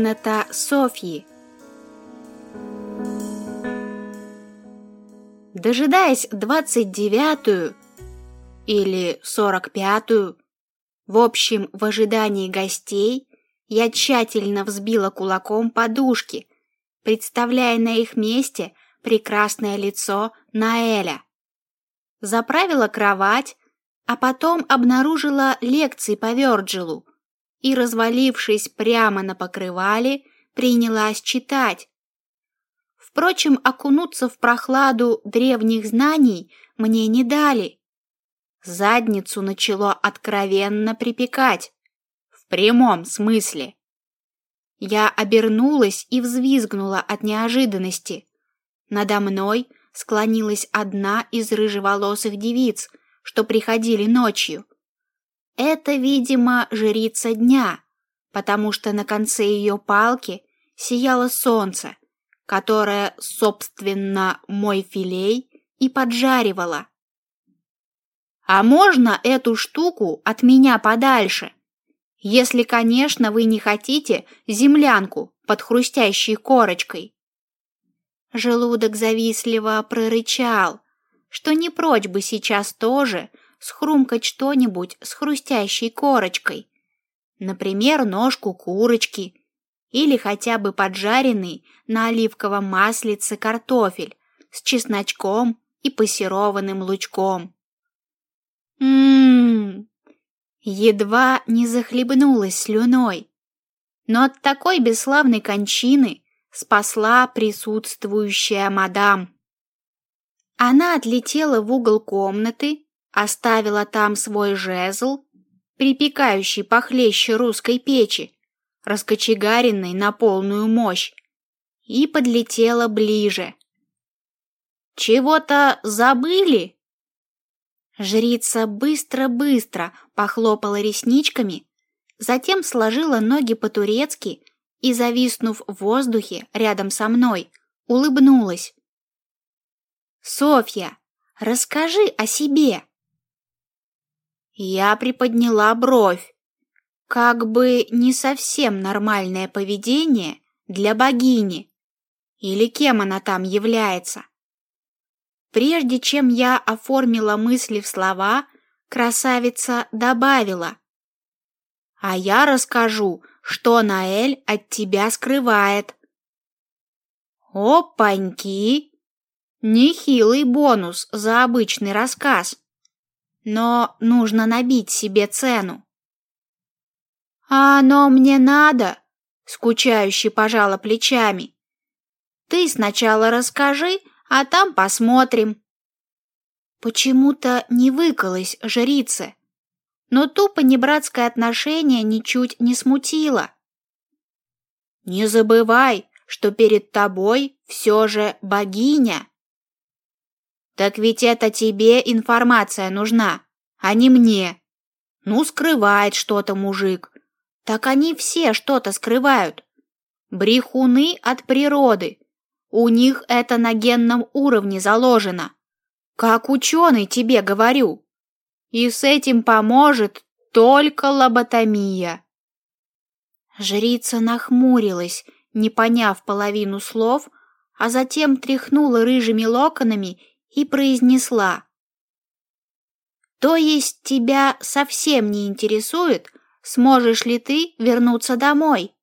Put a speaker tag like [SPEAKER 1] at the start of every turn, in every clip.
[SPEAKER 1] Комната Софьи. Дожидаясь двадцать девятую или сорок пятую, в общем, в ожидании гостей, я тщательно взбила кулаком подушки, представляя на их месте прекрасное лицо Наэля. Заправила кровать, а потом обнаружила лекции по Вёрджилу и, развалившись прямо на покрывале, принялась читать. Впрочем, окунуться в прохладу древних знаний мне не дали. Задницу начало откровенно припекать. В прямом смысле. Я обернулась и взвизгнула от неожиданности. Надо мной склонилась одна из рыжеволосых девиц, что приходили ночью. Это, видимо, жрица дня, потому что на конце ее палки сияло солнце, которое, собственно, мой филей и поджаривало. А можно эту штуку от меня подальше? Если, конечно, вы не хотите землянку под хрустящей корочкой. Желудок завистливо прорычал, что не прочь бы сейчас тоже схрумкать что-нибудь с хрустящей корочкой. Например, ножку курочки или хотя бы поджаренный на оливковом маслице картофель с чесночком и пассерованным лучком. Ммм, едва не захлебнулась слюной. Но от такой бесславной кончины спасла присутствующая мадам. Она отлетела в угол комнаты Оставила там свой жезл, припекающий похлеще русской печи, раскочегаренной на полную мощь, и подлетела ближе. «Чего-то забыли?» Жрица быстро-быстро похлопала ресничками, затем сложила ноги по-турецки и, зависнув в воздухе рядом со мной, улыбнулась. «Софья, расскажи о себе!» Я приподняла бровь. Как бы не совсем нормальное поведение для богини. Или кем она там является. Прежде чем я оформила мысли в слова, красавица добавила. А я расскажу, что Наэль от тебя скрывает. Опаньки! Нехилый бонус за обычный рассказ но нужно набить себе цену. А оно мне надо, скучающе пожала плечами. Ты сначала расскажи, а там посмотрим. Почему-то не выкалась жрица, но тупо небратское отношение ничуть не смутило. Не забывай, что перед тобой все же богиня. Так ведь это тебе информация нужна, а не мне. Ну, скрывает что-то мужик. Так они все что-то скрывают. Брехуны от природы. У них это на генном уровне заложено. Как ученый тебе говорю. И с этим поможет только лоботомия. Жрица нахмурилась, не поняв половину слов, а затем тряхнула рыжими локонами и произнесла. «То есть тебя совсем не интересует, сможешь ли ты вернуться домой?»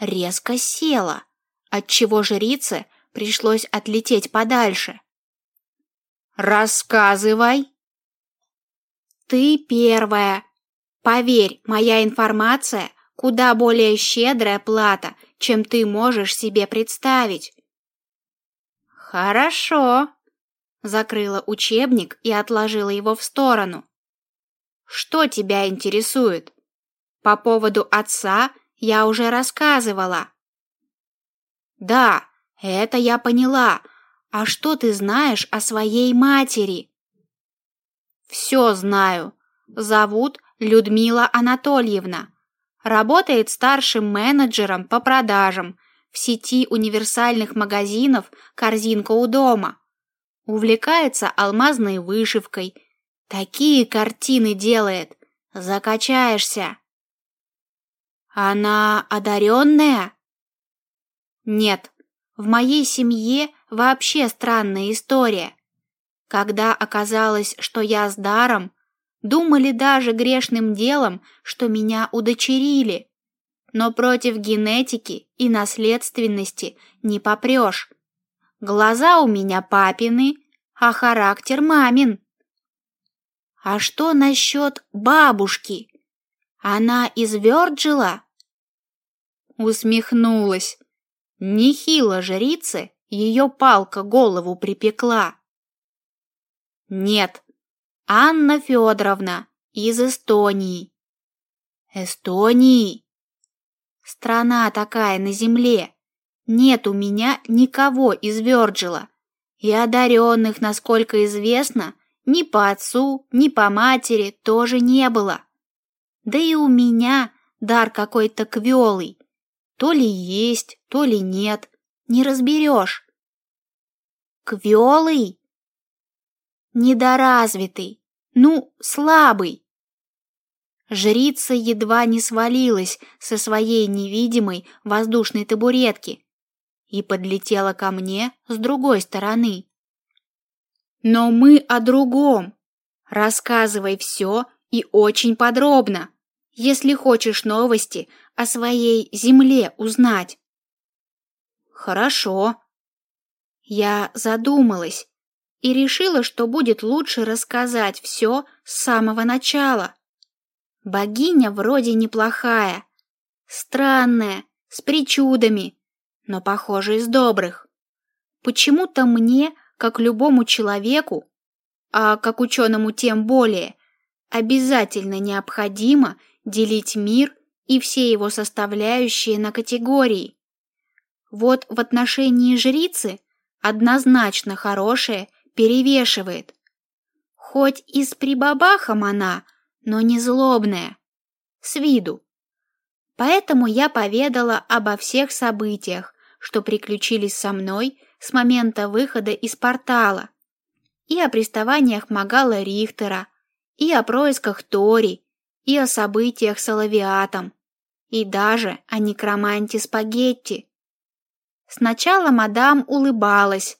[SPEAKER 1] Резко села, отчего жрице пришлось отлететь подальше. «Рассказывай!» «Ты первая. Поверь, моя информация куда более щедрая плата, чем ты можешь себе представить. Хорошо. Закрыла учебник и отложила его в сторону. Что тебя интересует? По поводу отца я уже рассказывала. Да, это я поняла. А что ты знаешь о своей матери? Все знаю. Зовут Людмила Анатольевна. Работает старшим менеджером по продажам в сети универсальных магазинов «Корзинка у дома». Увлекается алмазной вышивкой. Такие картины делает. Закачаешься. Она одаренная? Нет, в моей семье вообще странная история. Когда оказалось, что я с даром, думали даже грешным делом, что меня удочерили. Но против генетики и наследственности не попрешь. Глаза у меня папины, а характер мамин. А что насчет бабушки? Она из Вёрджила? Усмехнулась. Нехило жрице ее палка голову припекла. Нет, Анна Федоровна из Эстонии. Эстонии? Страна такая на земле. Нет у меня никого из Вёрджила. И одаренных, насколько известно, ни по отцу, ни по матери тоже не было. Да и у меня дар какой-то квелый. То ли есть, то ли нет, не разберешь. Квелый? Недоразвитый, ну, слабый. Жрица едва не свалилась со своей невидимой воздушной табуретки и подлетела ко мне с другой стороны. Но мы о другом. Рассказывай все и очень подробно, если хочешь новости о своей земле узнать. Хорошо. Я задумалась и решила, что будет лучше рассказать все с самого начала. Богиня вроде неплохая, странная, с причудами, но, похоже, из добрых. Почему-то мне как любому человеку, а как ученому тем более, обязательно необходимо делить мир и все его составляющие на категории. Вот в отношении жрицы однозначно хорошее перевешивает. Хоть и с прибабахом она, но не злобная, с виду. Поэтому я поведала обо всех событиях, что приключились со мной с момента выхода из портала, и о приставаниях Магала Рихтера, и о происках Тори, и о событиях с Алавиатом, и даже о некроманте Спагетти. Сначала мадам улыбалась,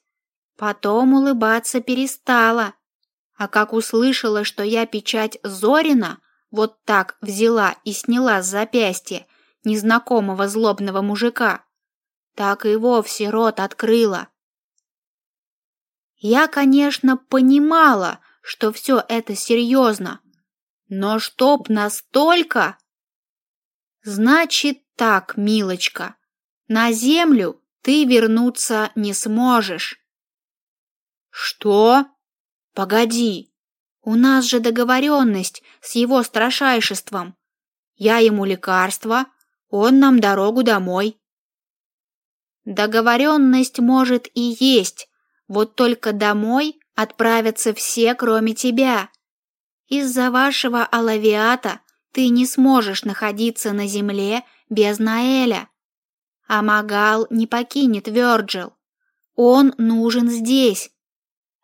[SPEAKER 1] потом улыбаться перестала, а как услышала, что я печать Зорина вот так взяла и сняла с запястья незнакомого злобного мужика, так и вовсе рот открыла. Я, конечно, понимала, что все это серьезно, но чтоб настолько... Значит так, милочка, на землю ты вернуться не сможешь. Что? Погоди, у нас же договоренность с его страшайшеством. Я ему лекарство, он нам дорогу домой. Договоренность может и есть, вот только домой отправятся все, кроме тебя. Из-за вашего алавиата ты не сможешь находиться на земле без Наэля. А Магал не покинет Вёрджил. Он нужен здесь.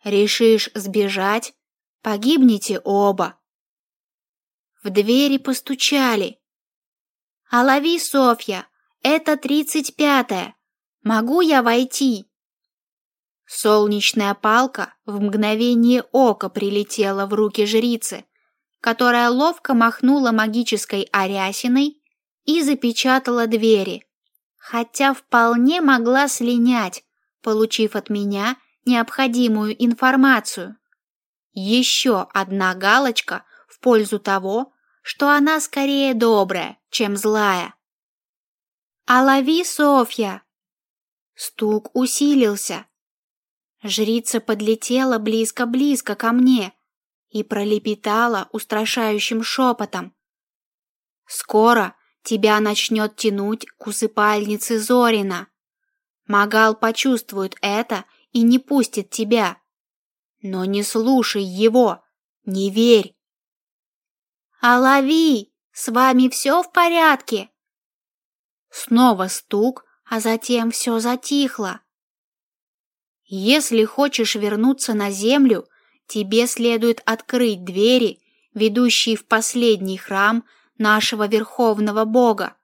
[SPEAKER 1] Решишь сбежать, погибнете оба. В двери постучали. «Алави, Софья, это тридцать пятая. Могу я войти?» Солнечная палка в мгновение ока прилетела в руки жрицы, которая ловко махнула магической арясиной и запечатала двери, хотя вполне могла слинять, получив от меня необходимую информацию. Еще одна галочка в пользу того, что она скорее добрая, чем злая. «Алави, Софья!» Стук усилился, Жрица подлетела близко-близко ко мне и пролепетала устрашающим шепотом. «Скоро тебя начнет тянуть к усыпальнице Зорина. Магал почувствует это и не пустит тебя. Но не слушай его, не верь». «Алави, с вами все в порядке?» Снова стук, а затем все затихло. Если хочешь вернуться на землю, тебе следует открыть двери, ведущие в последний храм нашего верховного бога,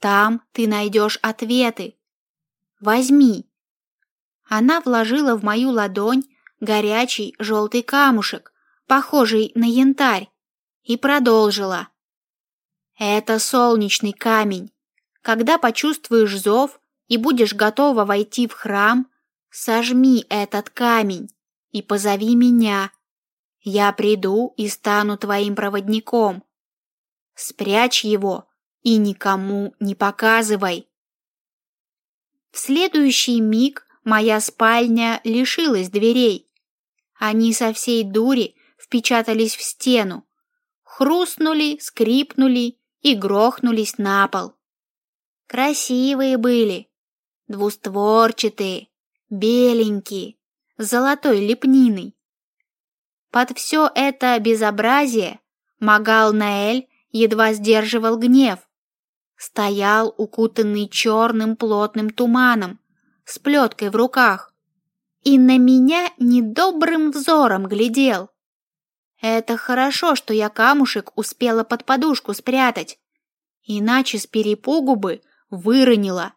[SPEAKER 1] Там ты найдешь ответы. Возьми. Она вложила в мою ладонь горячий желтый камушек, похожий на янтарь, и продолжила. Это солнечный камень. Когда почувствуешь зов и будешь готова войти в храм, сожми этот камень и позови меня. Я приду и стану твоим проводником. Спрячь его и никому не показывай. В следующий миг моя спальня лишилась дверей. Они со всей дури впечатались в стену, хрустнули, скрипнули и грохнулись на пол. Красивые были, двустворчатые, беленькие, с золотой лепниной. Под все это безобразие Магал Наэль едва сдерживал гнев. Стоял укутанный черным плотным туманом, с плеткой в руках, и на меня недобрым взором глядел. Это хорошо, что я камушек успела под подушку спрятать, иначе с перепугу бы выронила.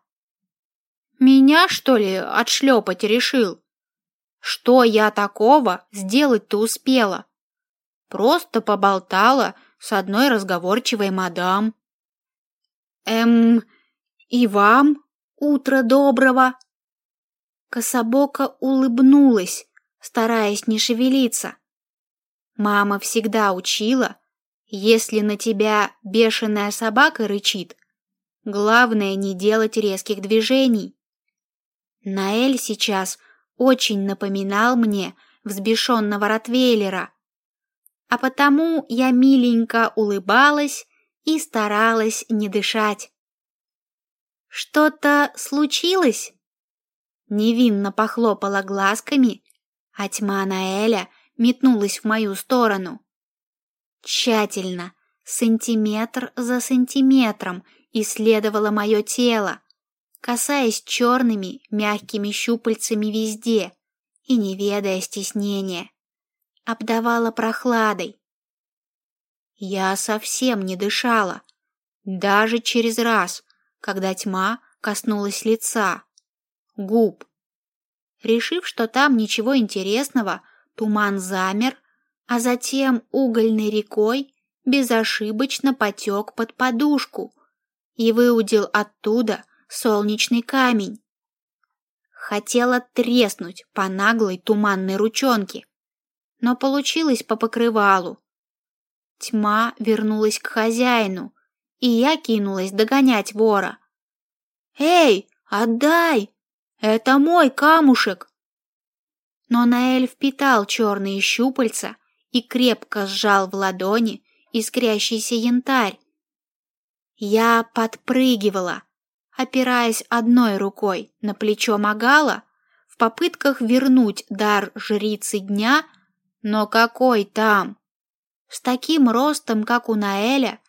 [SPEAKER 1] Меня, что ли, отшлепать решил? Что я такого сделать-то успела? Просто поболтала с одной разговорчивой мадам. Эм, и вам утро доброго. Кособока улыбнулась, стараясь не шевелиться. Мама всегда учила, если на тебя бешеная собака рычит, главное не делать резких движений. Наэль сейчас очень напоминал мне взбешенного ротвейлера, а потому я миленько улыбалась и старалась не дышать. Что-то случилось? Невинно похлопала глазками, а тьма Наэля метнулась в мою сторону. Тщательно, сантиметр за сантиметром исследовала мое тело, касаясь черными мягкими щупальцами везде и не ведая стеснения. Обдавала прохладой. Я совсем не дышала, даже через раз, когда тьма коснулась лица, губ. Решив, что там ничего интересного, Туман замер, а затем угольной рекой безошибочно потек под подушку и выудил оттуда солнечный камень. Хотела треснуть по наглой туманной ручонке, но получилось по покрывалу. Тьма вернулась к хозяину, и я кинулась догонять вора. «Эй, отдай! Это мой камушек!» но Наэль впитал черные щупальца и крепко сжал в ладони искрящийся янтарь. Я подпрыгивала, опираясь одной рукой на плечо Магала в попытках вернуть дар жрицы дня, но какой там? С таким ростом, как у Наэля,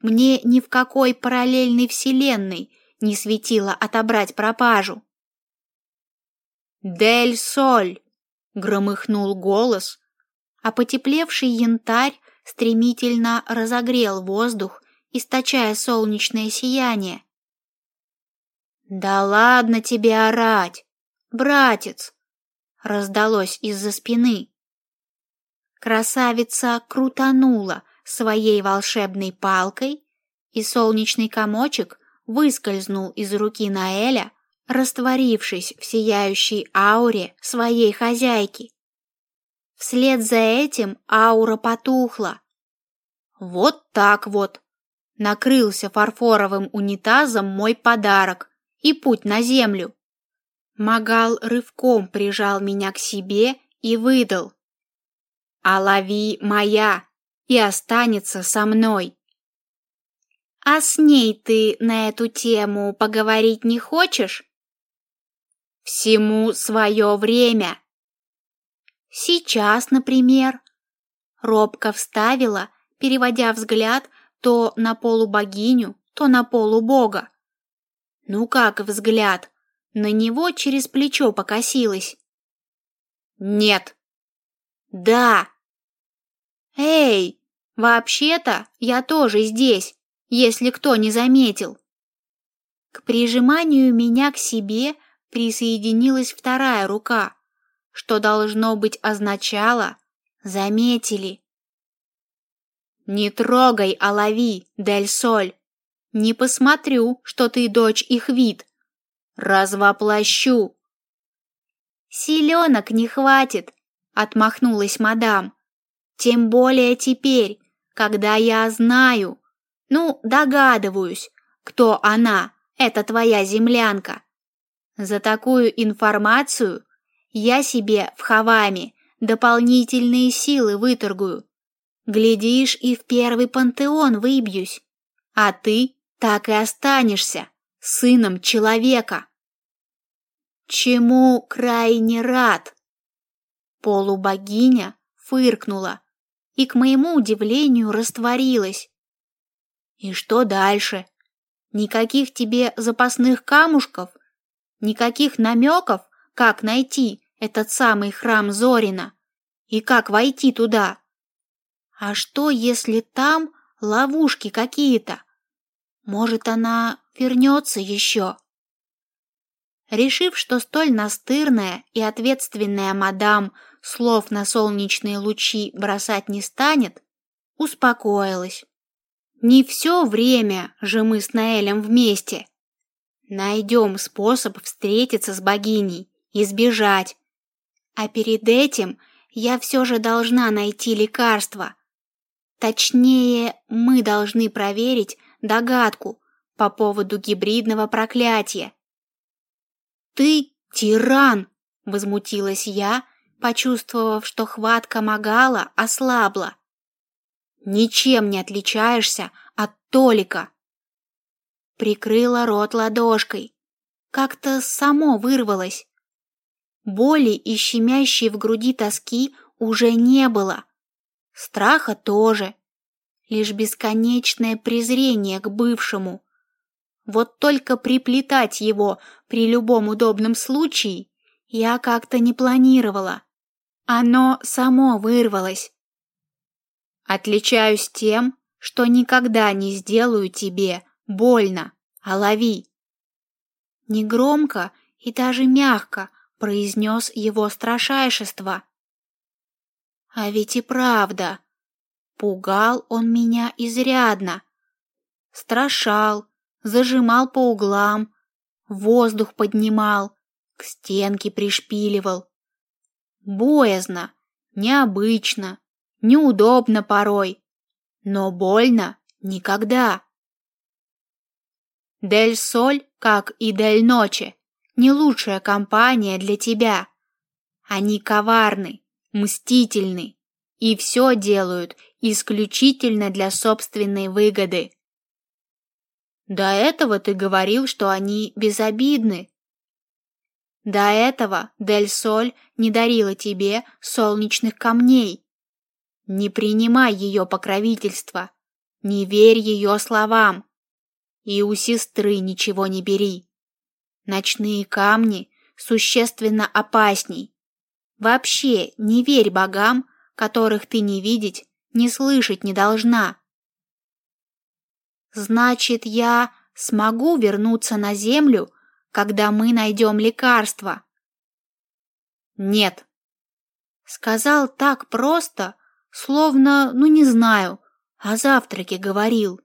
[SPEAKER 1] мне ни в какой параллельной вселенной не светило отобрать пропажу. «Дель Соль!» громыхнул голос, а потеплевший янтарь стремительно разогрел воздух, источая солнечное сияние. Да ладно тебе орать, братец, раздалось из-за спины. Красавица крутанула своей волшебной палкой, и солнечный комочек выскользнул из руки Наэля, растворившись в сияющей ауре своей хозяйки. Вслед за этим аура потухла. Вот так вот. Накрылся фарфоровым унитазом мой подарок и путь на землю. Магал рывком прижал меня к себе и выдал. «А лови моя и останется со мной». «А с ней ты на эту тему поговорить не хочешь?» Всему свое время. Сейчас, например, робко вставила, переводя взгляд то на полубогиню, то на полубога. Ну как взгляд? На него через плечо покосилась. Нет. Да. Эй, вообще-то я тоже здесь, если кто не заметил. К прижиманию меня к себе присоединилась вторая рука, что должно быть означало «заметили». «Не трогай, Алави, Дель Соль! Не посмотрю, что ты дочь их вид! Развоплощу!» «Селенок не хватит!» — отмахнулась мадам. «Тем более теперь, когда я знаю, ну, догадываюсь, кто она, эта твоя землянка. За такую информацию я себе в Хаваме дополнительные силы выторгую. Глядишь, и в первый пантеон выбьюсь, а ты так и останешься сыном человека. Чему крайне рад? Полубогиня фыркнула и, к моему удивлению, растворилась. И что дальше? Никаких тебе запасных камушков? Никаких намеков, как найти этот самый храм Зорина? И как войти туда? А что, если там ловушки какие-то? Может, она вернется еще? Решив, что столь настырная и ответственная мадам слов на солнечные лучи бросать не станет, успокоилась. Не все время же мы с Наэлем вместе. Найдем способ встретиться с богиней и сбежать. А перед этим я все же должна найти лекарство. Точнее, мы должны проверить догадку по поводу гибридного проклятия, «Ты тиран!» — возмутилась я, почувствовав, что хватка Магала ослабла. «Ничем не отличаешься от Толика!» Прикрыла рот ладошкой. Как-то само вырвалось. Боли и щемящей в груди тоски уже не было. Страха тоже. Лишь бесконечное презрение к бывшему, вот только приплетать его при любом удобном случае я как-то не планировала. Оно само вырвалось. Отличаюсь тем, что никогда не сделаю тебе больно, а лови. Негромко и даже мягко произнес его страшайшество. А ведь и правда, пугал он меня изрядно. Страшал, зажимал по углам, воздух поднимал, к стенке пришпиливал. Боязно, необычно, неудобно порой, но больно никогда. Дель Соль, как и Дель Ночи, не лучшая компания для тебя. Они коварны, мстительны и все делают исключительно для собственной выгоды. До этого ты говорил, что они безобидны. До этого Дель Соль не дарила тебе солнечных камней. Не принимай ее покровительства, не верь ее словам. И у сестры ничего не бери. Ночные камни существенно опасней. Вообще не верь богам, которых ты не видеть, не слышать не должна. Значит, я смогу вернуться на землю, когда мы найдем лекарство? Нет. Сказал так просто, словно, ну не знаю, о завтраке говорил.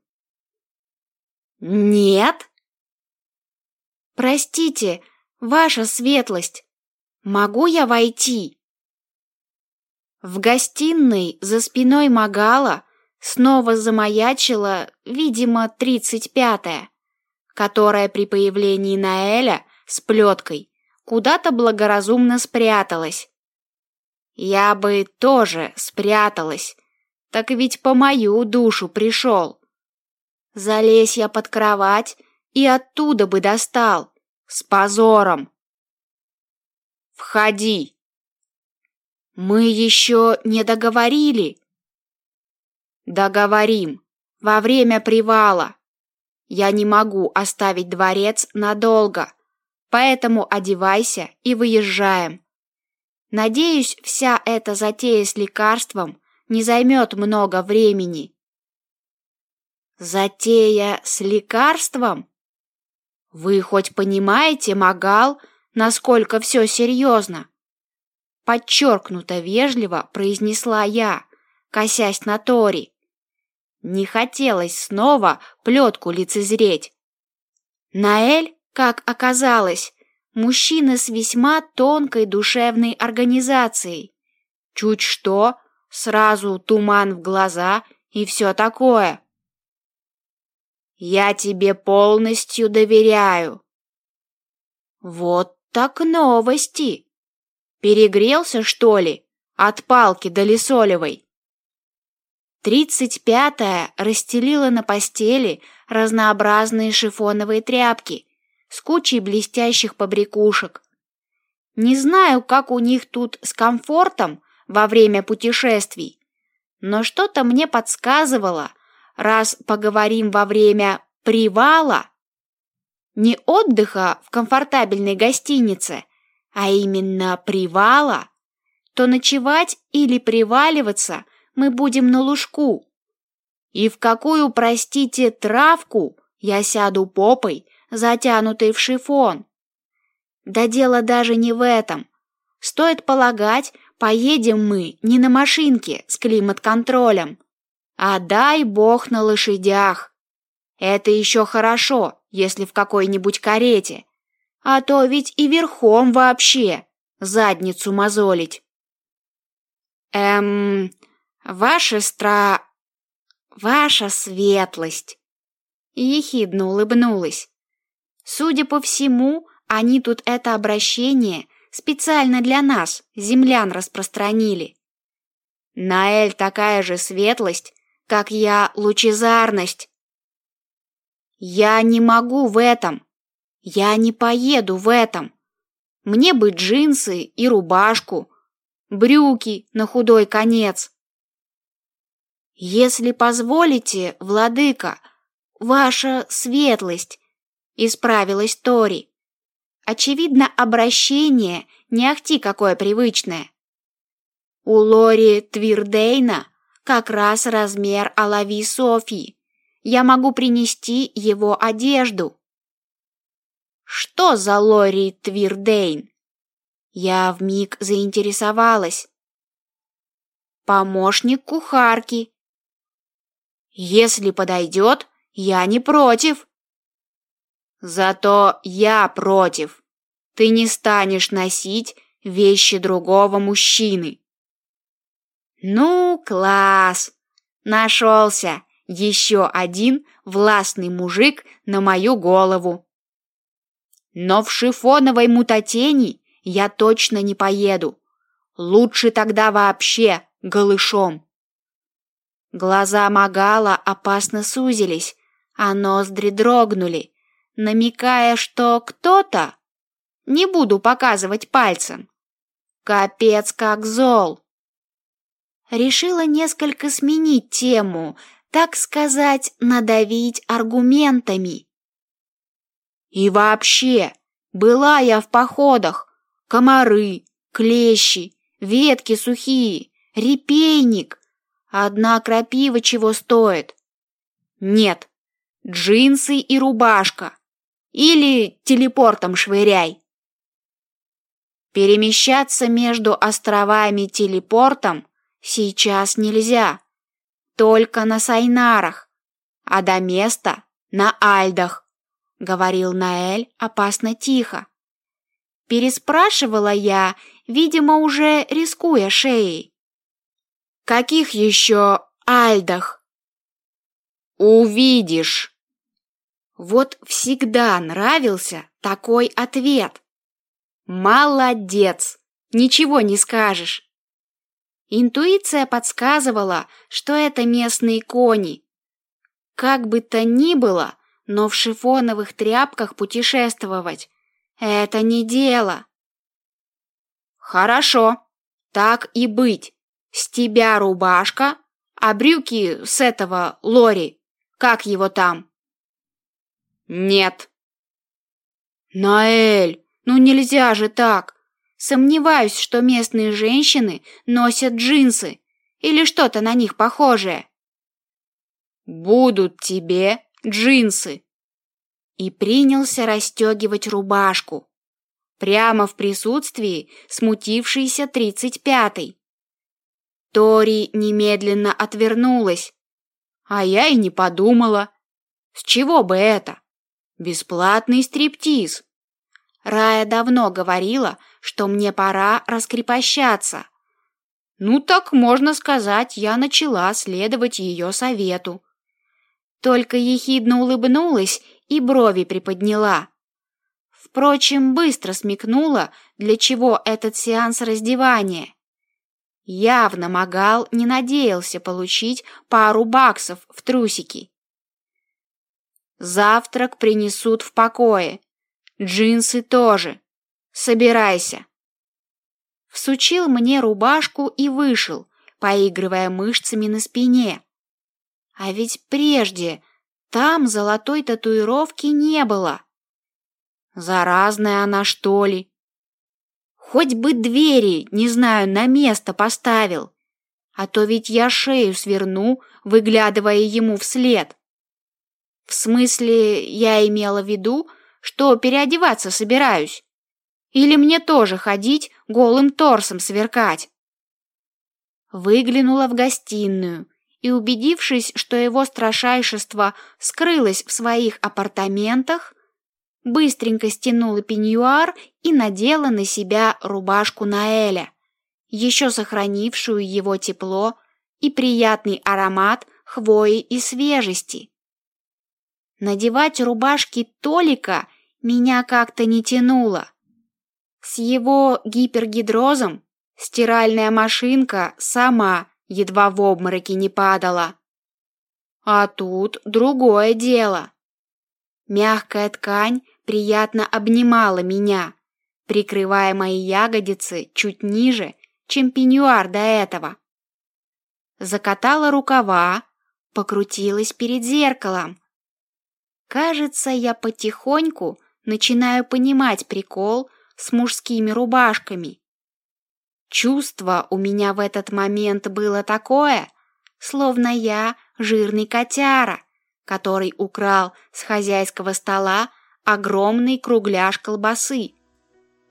[SPEAKER 1] Нет? Простите, ваша светлость, могу я войти? В гостиной за спиной Магала снова замаячила, видимо, тридцать пятая, которая при появлении Наэля с плеткой куда-то благоразумно спряталась. Я бы тоже спряталась, так ведь по мою душу пришел. Залезь я под кровать и оттуда бы достал, с позором. Входи. Мы еще не договорили, Договорим. Во время привала. Я не могу оставить дворец надолго, поэтому одевайся и выезжаем. Надеюсь, вся эта затея с лекарством не займет много времени. Затея с лекарством? Вы хоть понимаете, Магал, насколько все серьезно? Подчеркнуто вежливо произнесла я, косясь на Тори. Не хотелось снова плетку лицезреть. Наэль, как оказалось, мужчина с весьма тонкой душевной организацией. Чуть что, сразу туман в глаза и все такое. Я тебе полностью доверяю. Вот так новости. Перегрелся, что ли, от палки до лисолевой? Тридцать пятая расстелила на постели разнообразные шифоновые тряпки с кучей блестящих побрякушек. Не знаю, как у них тут с комфортом во время путешествий, но что-то мне подсказывало – раз поговорим во время привала, не отдыха в комфортабельной гостинице, а именно привала, то ночевать или приваливаться мы будем на лужку. И в какую, простите, травку я сяду попой, затянутой в шифон? Да дело даже не в этом. Стоит полагать, поедем мы не на машинке с климат-контролем, а дай бог на лошадях. Это еще хорошо, если в какой-нибудь карете. А то ведь и верхом вообще задницу мозолить. Эм, ваша стра... Ваша светлость. Ехидно улыбнулась. Судя по всему, они тут это обращение специально для нас, землян, распространили. Наэль такая же светлость, как я лучезарность. Я не могу в этом. Я не поеду в этом. Мне бы джинсы и рубашку, брюки на худой конец. Если позволите, владыка, ваша светлость, исправилась Тори. Очевидно, обращение не ахти какое привычное. У Лори Твирдейна как раз размер Алави Софии. Я могу принести его одежду. Что за Лори Твирдейн? Я вмиг заинтересовалась. Помощник кухарки. Если подойдет, я не против. Зато я против. Ты не станешь носить вещи другого мужчины. Ну, класс! Нашелся еще один властный мужик на мою голову. Но в шифоновой мутатени я точно не поеду. Лучше тогда вообще голышом. Глаза Магала опасно сузились, а ноздри дрогнули, намекая, что кто-то, не буду показывать пальцем, капец как зол решила несколько сменить тему, так сказать, надавить аргументами. И вообще, была я в походах. Комары, клещи, ветки сухие, репейник. Одна крапива чего стоит? Нет, джинсы и рубашка. Или телепортом швыряй. Перемещаться между островами телепортом Сейчас нельзя. Только на Сайнарах, а до места на Альдах, говорил Наэль опасно тихо. Переспрашивала я, видимо, уже рискуя шеей. Каких еще Альдах? Увидишь. Вот всегда нравился такой ответ. Молодец, ничего не скажешь. Интуиция подсказывала, что это местные кони. Как бы то ни было, но в шифоновых тряпках путешествовать — это не дело. Хорошо, так и быть. С тебя рубашка, а брюки с этого Лори, как его там? Нет. Наэль, ну нельзя же так. Сомневаюсь, что местные женщины носят джинсы или что-то на них похожее. Будут тебе джинсы. и принялся расстегивать рубашку. Прямо в присутствии смутившейся тридцать пятой. Тори немедленно отвернулась, а я и не подумала. С чего бы это? Бесплатный стриптиз. Рая давно говорила, что мне пора раскрепощаться. Ну так, можно сказать, я начала следовать ее совету. Только ехидно улыбнулась и брови приподняла. Впрочем, быстро смекнула, для чего этот сеанс раздевания. Явно Магал не надеялся получить пару баксов в трусики. Завтрак принесут в покое. Джинсы тоже. Собирайся. Всучил мне рубашку и вышел, поигрывая мышцами на спине. А ведь прежде там золотой татуировки не было. Заразная она, что ли? Хоть бы двери, не знаю, на место поставил. А то ведь я шею сверну, выглядывая ему вслед. В смысле, я имела в виду, что переодеваться собираюсь. Или мне тоже ходить голым торсом сверкать? Выглянула в гостиную и, убедившись, что его страшайшество скрылось в своих апартаментах, быстренько стянула пеньюар и надела на себя рубашку Наэля, еще сохранившую его тепло и приятный аромат хвои и свежести. Надевать рубашки Толика меня как-то не тянуло. С его гипергидрозом стиральная машинка сама едва в обмороке не падала. А тут другое дело. Мягкая ткань приятно обнимала меня, прикрывая мои ягодицы чуть ниже, чем пеньюар до этого. Закатала рукава, покрутилась перед зеркалом. Кажется, я потихоньку начинаю понимать прикол с мужскими рубашками. Чувство у меня в этот момент было такое, словно я жирный котяра, который украл с хозяйского стола огромный кругляш колбасы,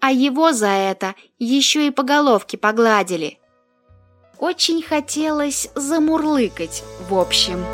[SPEAKER 1] а его за это еще и по головке погладили. Очень хотелось замурлыкать, в общем.